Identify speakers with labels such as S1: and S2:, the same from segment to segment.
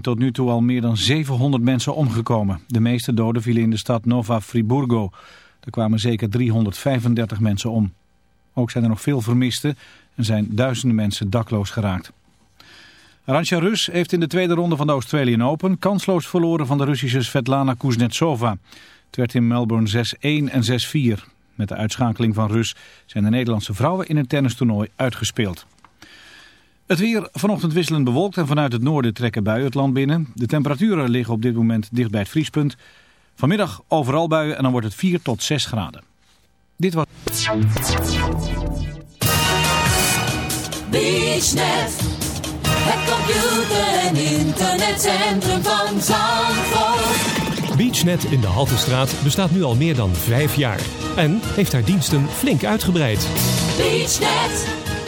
S1: zijn tot nu toe al meer dan 700 mensen omgekomen. De meeste doden vielen in de stad Nova Friburgo. Er kwamen zeker 335 mensen om. Ook zijn er nog veel vermisten en zijn duizenden mensen dakloos geraakt. Arantxa Rus heeft in de tweede ronde van de Australian Open kansloos verloren van de Russische Svetlana Kuznetsova. Het werd in Melbourne 6-1 en 6-4. Met de uitschakeling van Rus zijn de Nederlandse vrouwen in het tennistoernooi uitgespeeld. Het weer vanochtend wisselend bewolkt en vanuit het noorden trekken buien het land binnen. De temperaturen liggen op dit moment dicht bij het vriespunt. Vanmiddag overal buien en dan wordt het 4 tot 6 graden. Dit was...
S2: BeachNet, het computer- en internetcentrum van Zandvoort.
S3: BeachNet in de Haltestraat bestaat nu al meer dan vijf jaar. En heeft haar diensten flink uitgebreid.
S2: BeachNet,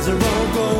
S4: as the road
S5: goes.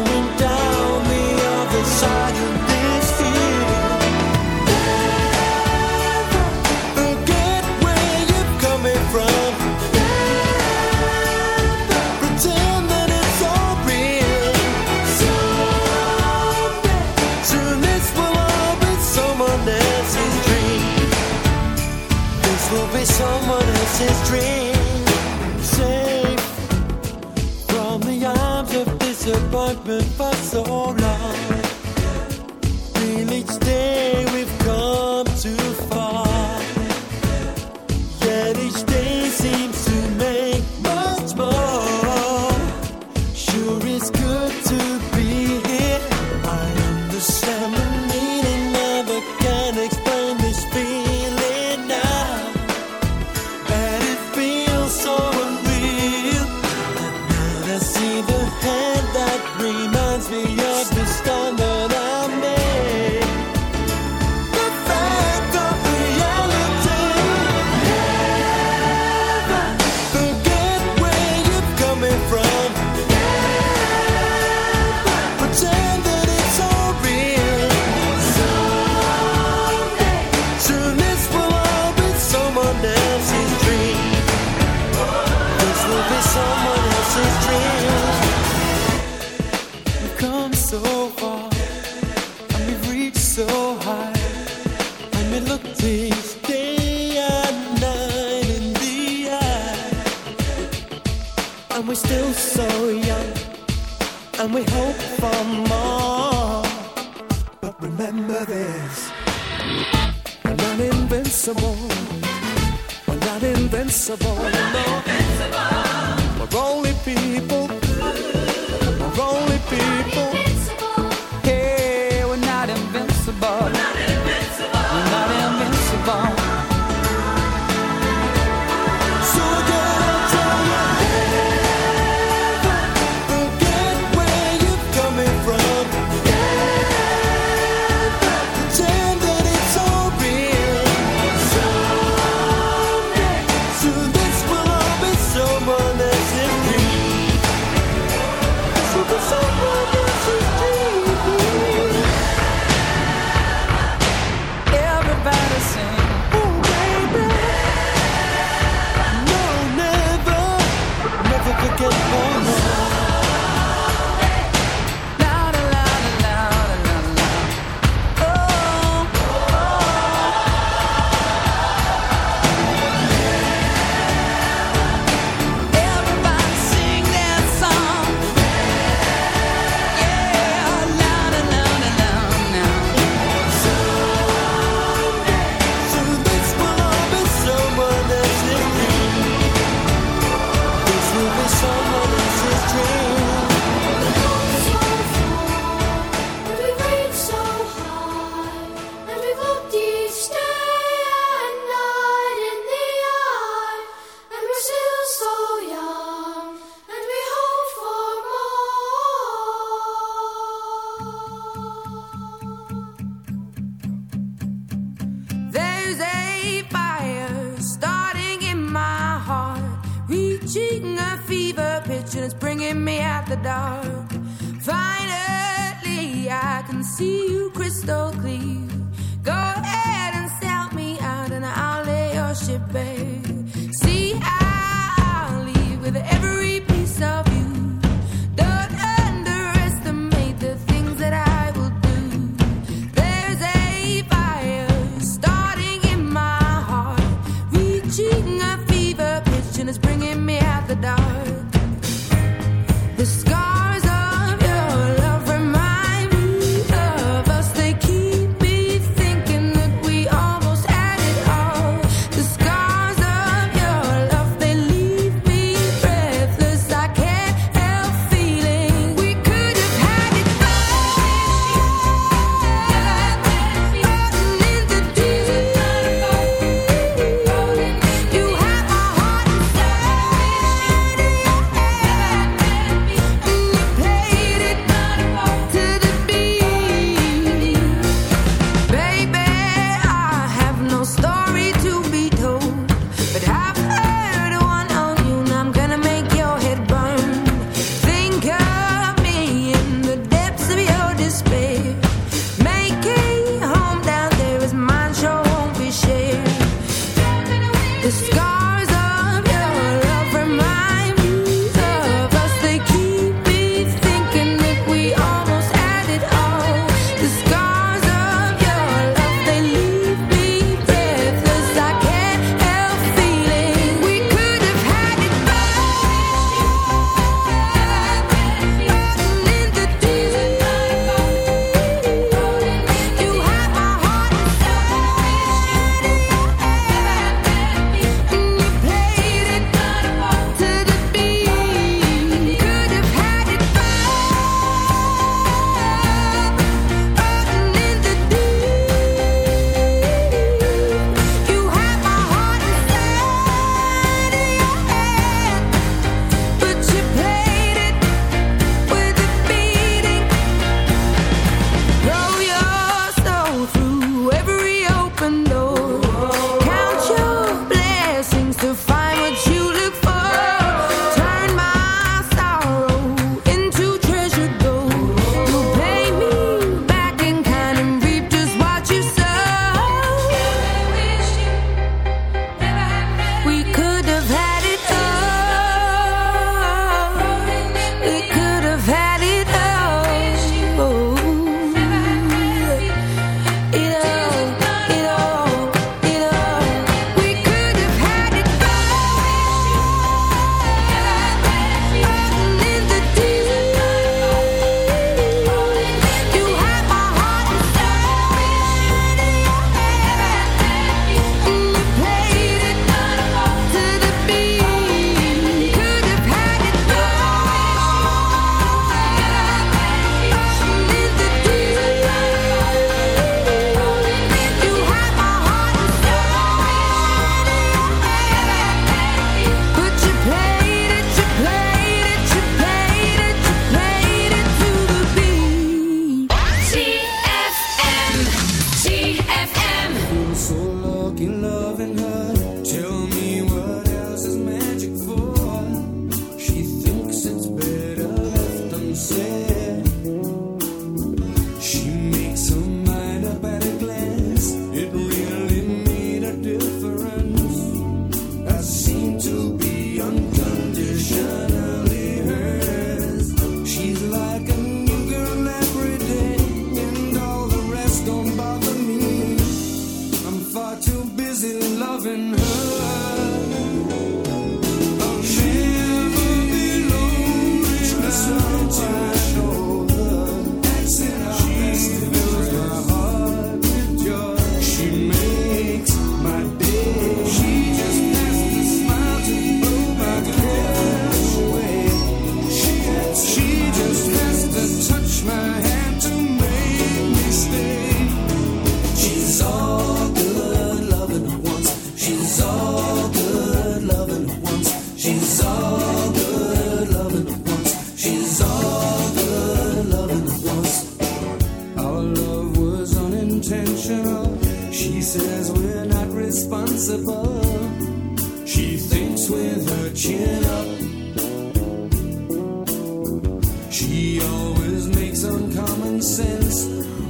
S5: She always makes uncommon sense,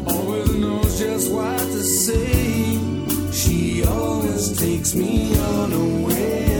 S5: always knows just what to say. She always takes me
S4: on
S6: a.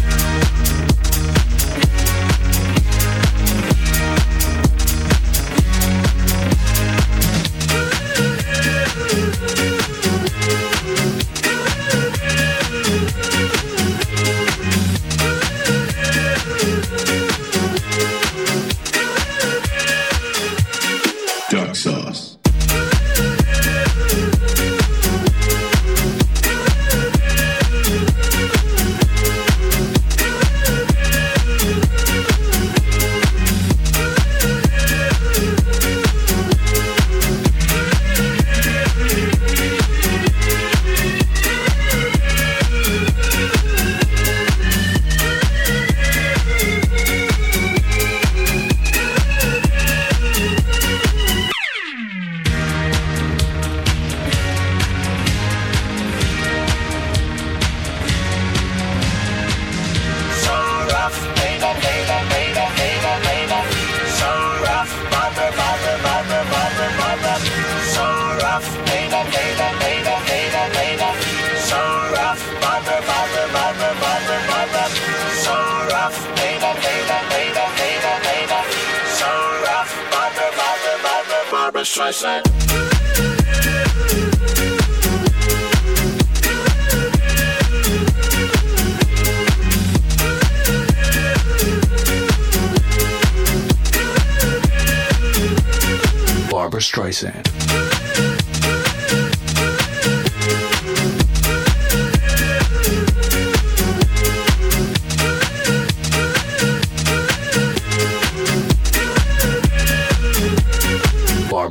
S7: slide.
S8: Barbara Streisand.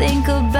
S9: think about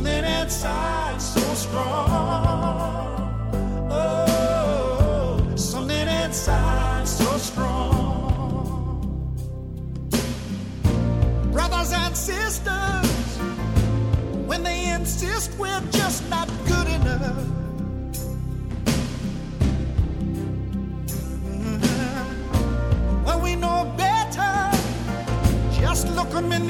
S10: something inside so strong. Oh, something inside so strong. Brothers and sisters, when they insist we're just not good enough. Mm-hmm. well we know better, just look them in the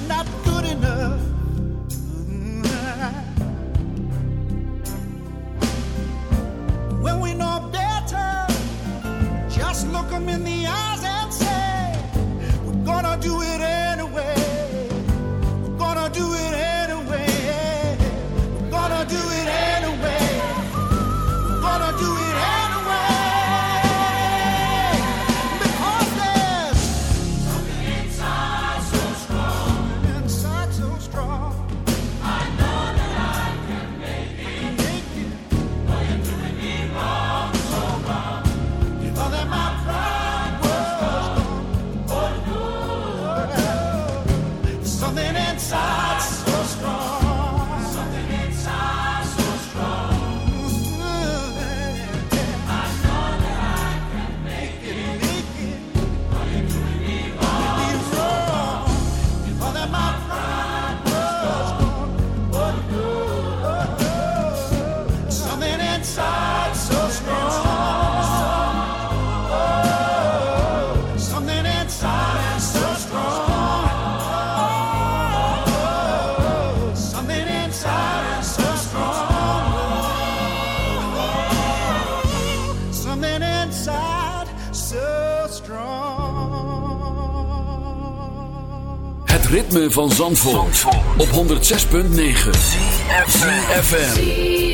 S10: not
S11: Op 106.9 FM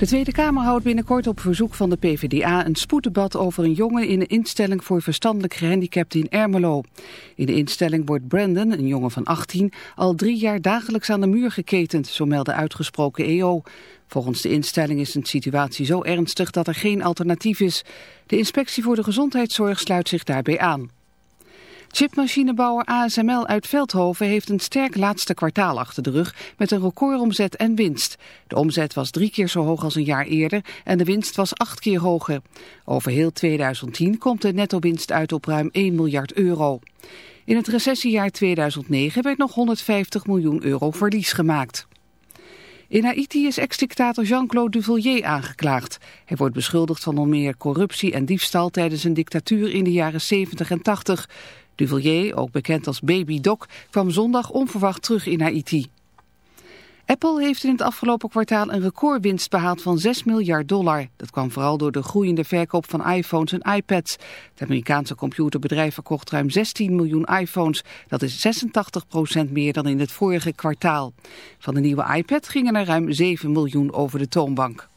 S12: De Tweede Kamer houdt binnenkort op verzoek van de PvdA een spoeddebat over een jongen in een instelling voor verstandelijk gehandicapten in Ermelo. In de instelling wordt Brandon, een jongen van 18, al drie jaar dagelijks aan de muur geketend, zo meldde uitgesproken EO. Volgens de instelling is een situatie zo ernstig dat er geen alternatief is. De inspectie voor de gezondheidszorg sluit zich daarbij aan. Chipmachinebouwer ASML uit Veldhoven heeft een sterk laatste kwartaal achter de rug met een recordomzet en winst. De omzet was drie keer zo hoog als een jaar eerder en de winst was acht keer hoger. Over heel 2010 komt de netto-winst uit op ruim 1 miljard euro. In het recessiejaar 2009 werd nog 150 miljoen euro verlies gemaakt. In Haiti is ex-dictator Jean-Claude Duvalier aangeklaagd. Hij wordt beschuldigd van onder meer corruptie en diefstal tijdens een dictatuur in de jaren 70 en 80. Duvalier, ook bekend als Baby Doc, kwam zondag onverwacht terug in Haiti. Apple heeft in het afgelopen kwartaal een recordwinst behaald van 6 miljard dollar. Dat kwam vooral door de groeiende verkoop van iPhones en iPads. Het Amerikaanse computerbedrijf verkocht ruim 16 miljoen iPhones. Dat is 86% meer dan in het vorige kwartaal. Van de nieuwe iPad gingen er ruim 7 miljoen over de toonbank.